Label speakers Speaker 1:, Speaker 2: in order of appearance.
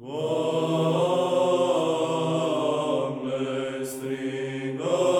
Speaker 1: Doamne, strigă